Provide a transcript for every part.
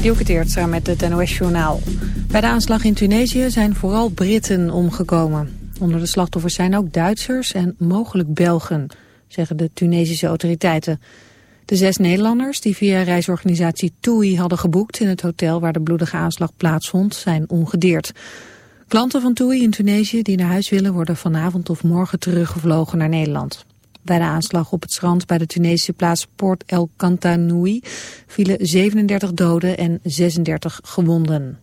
Dielke Teertstra met het NOS-journaal. Bij de aanslag in Tunesië zijn vooral Britten omgekomen. Onder de slachtoffers zijn ook Duitsers en mogelijk Belgen, zeggen de Tunesische autoriteiten. De zes Nederlanders die via reisorganisatie TUI hadden geboekt in het hotel waar de bloedige aanslag plaatsvond, zijn ongedeerd. Klanten van TUI in Tunesië die naar huis willen worden vanavond of morgen teruggevlogen naar Nederland. Bij de aanslag op het strand bij de Tunesische plaats Port El Kantanoui vielen 37 doden en 36 gewonden.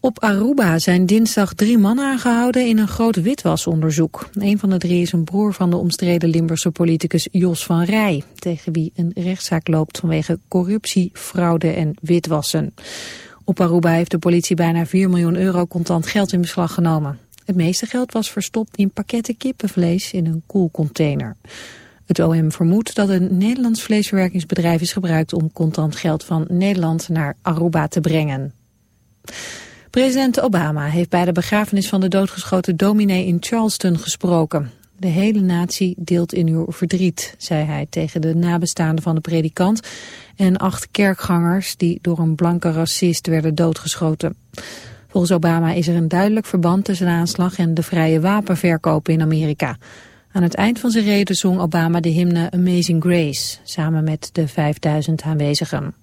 Op Aruba zijn dinsdag drie mannen aangehouden in een groot witwasonderzoek. Een van de drie is een broer van de omstreden Limburgse politicus Jos van Rij, tegen wie een rechtszaak loopt vanwege corruptie, fraude en witwassen. Op Aruba heeft de politie bijna 4 miljoen euro contant geld in beslag genomen. Het meeste geld was verstopt in pakketten kippenvlees in een koelcontainer. Het OM vermoedt dat een Nederlands vleesverwerkingsbedrijf is gebruikt om contant geld van Nederland naar Aruba te brengen. President Obama heeft bij de begrafenis van de doodgeschoten dominee in Charleston gesproken. De hele natie deelt in uw verdriet, zei hij tegen de nabestaanden van de predikant en acht kerkgangers die door een blanke racist werden doodgeschoten. Volgens Obama is er een duidelijk verband tussen de aanslag en de vrije wapenverkopen in Amerika. Aan het eind van zijn reden zong Obama de hymne Amazing Grace, samen met de 5000 aanwezigen.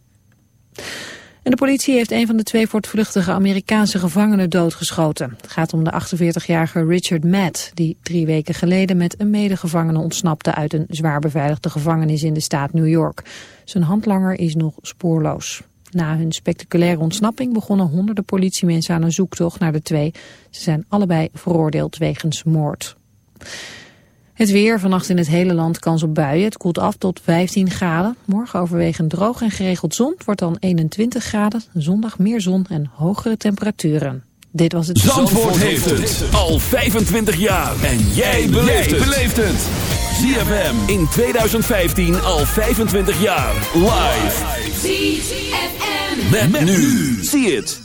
En de politie heeft een van de twee voortvluchtige Amerikaanse gevangenen doodgeschoten. Het gaat om de 48-jarige Richard Matt, die drie weken geleden met een medegevangene ontsnapte uit een zwaar beveiligde gevangenis in de staat New York. Zijn handlanger is nog spoorloos. Na hun spectaculaire ontsnapping begonnen honderden politiemensen aan een zoektocht naar de twee. Ze zijn allebei veroordeeld wegens moord. Het weer, vannacht in het hele land kans op buien. Het koelt af tot 15 graden. Morgen overwegend droog en geregeld zon. Het wordt dan 21 graden. Zondag meer zon en hogere temperaturen. Dit was het... Zandvoort, Zandvoort heeft het al 25 jaar. En jij beleeft het. ZFM in 2015 al 25 jaar. Live. ZFM. Met, met nu. Zie het.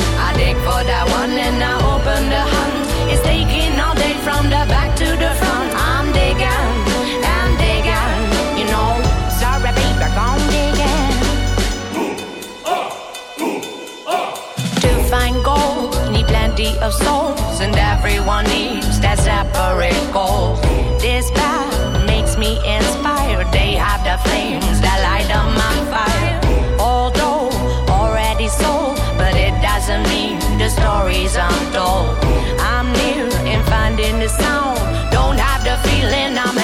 Open the hunt. It's taking all day from the back to the front. I'm digging digging, you know. Sorry, baby, digging. To find gold, need plenty of souls, and everyone needs that separate goal. This path makes me inspired. They have the flames that light up my fire. Although already sold, but it doesn't mean stories I'm told. I'm near in finding the sound. Don't have the feeling I'm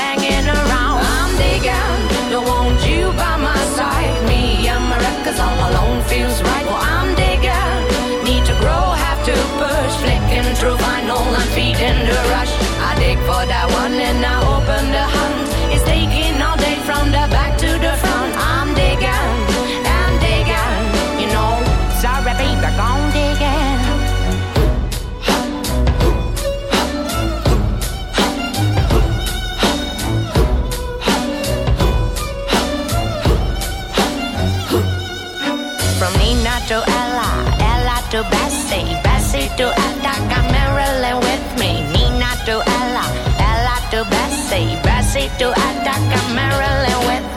to Bessie, Bessie to Attica, Marilyn with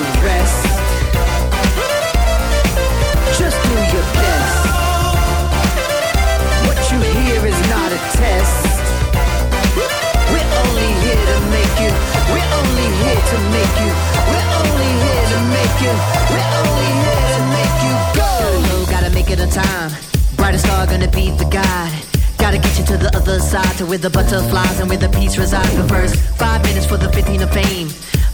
rest. Just do your best. What you hear is not a test. We're only here to make you. We're only here to make you. We're only here to make you. We're only here to make you go. Gotta go, gotta make it on time. Brightest star gonna be the guide. Gotta get you to the other side, to where the butterflies and where the peace resides. But first, five minutes for the 15 of fame.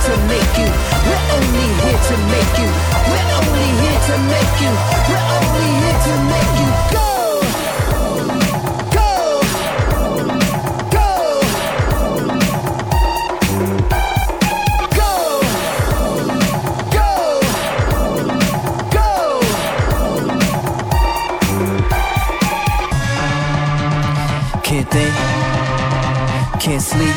To make you. We're only here to make you. We're only here to make you. We're only here to make you. Go. Can't think, can't sleep,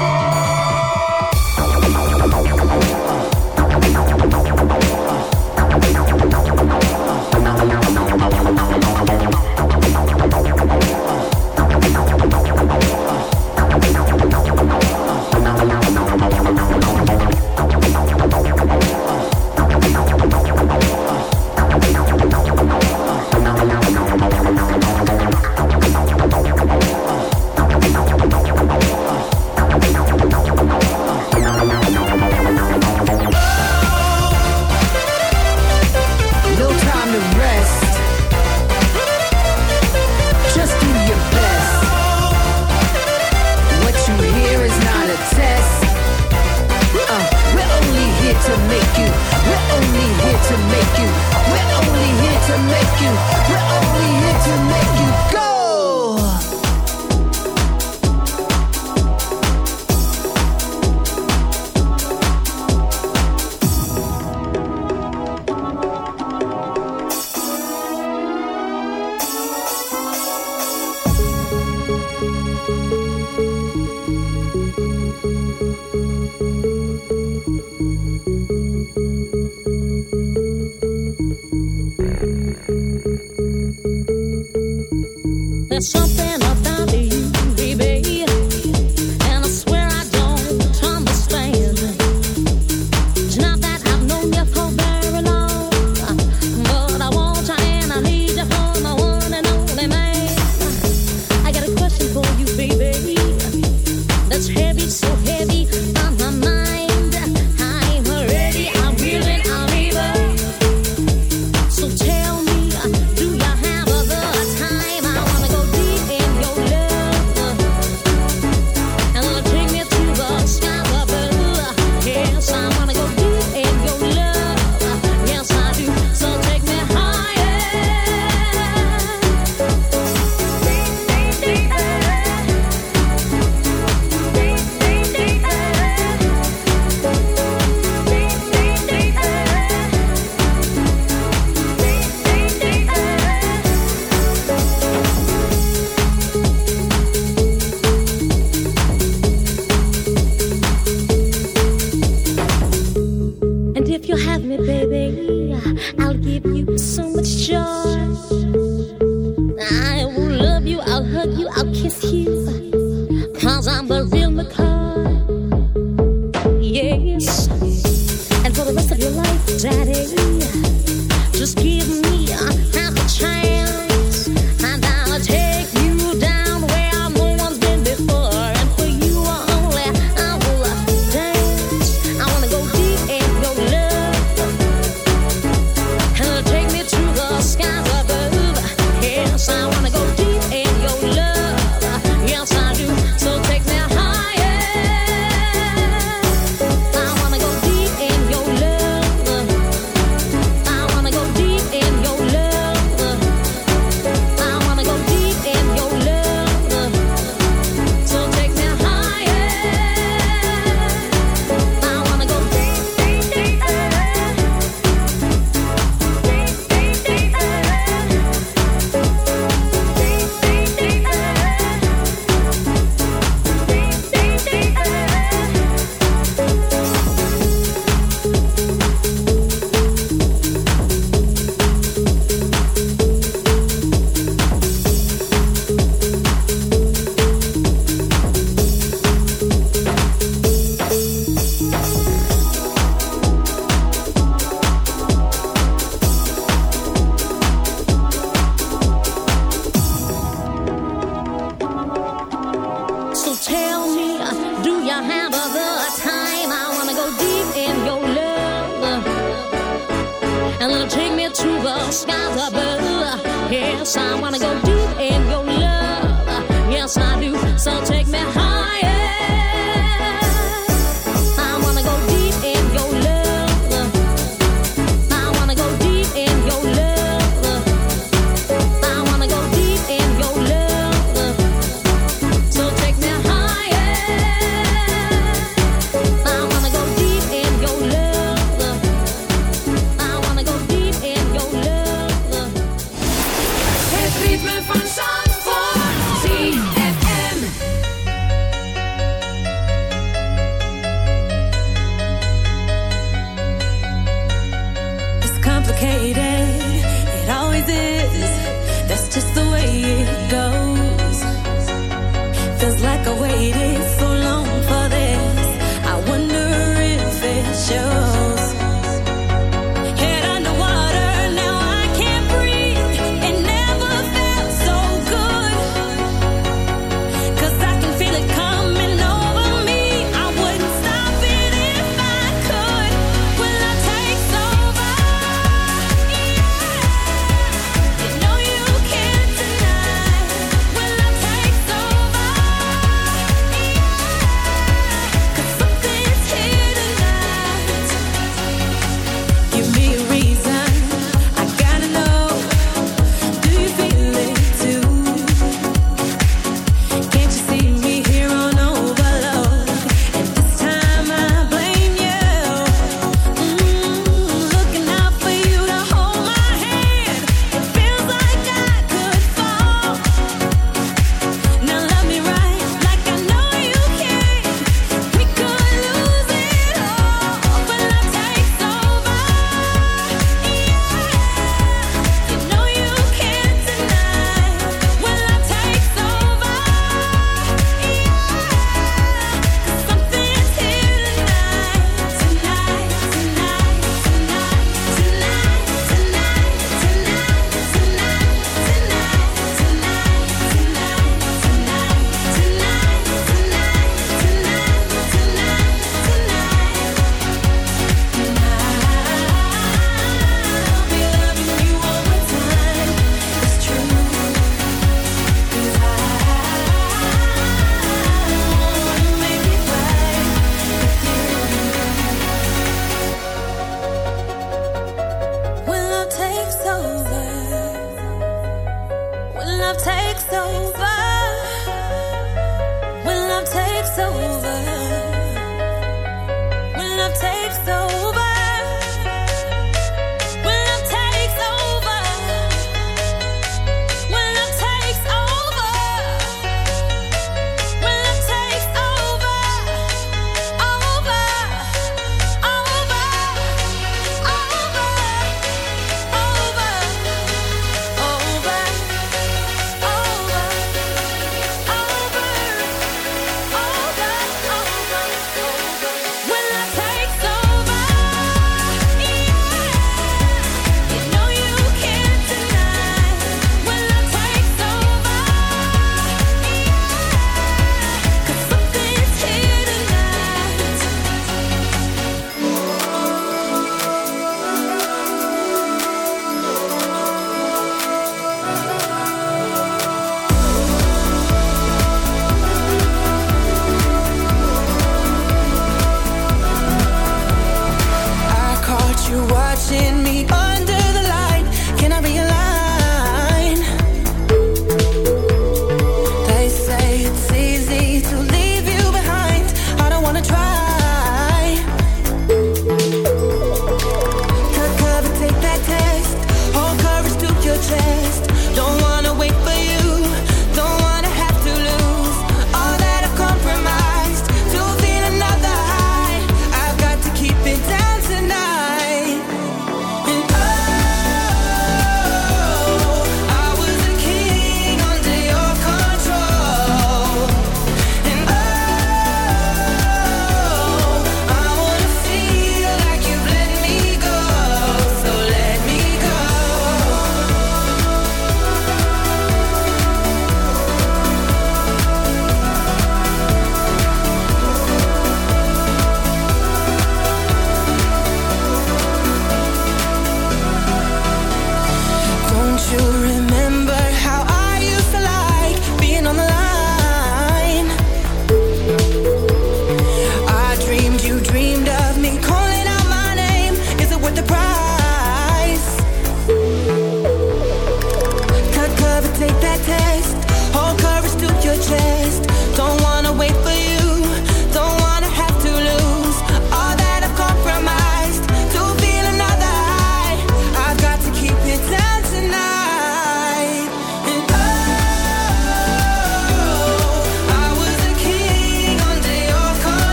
Skies above. Yes, I wanna go deep in your love. Yes, I do.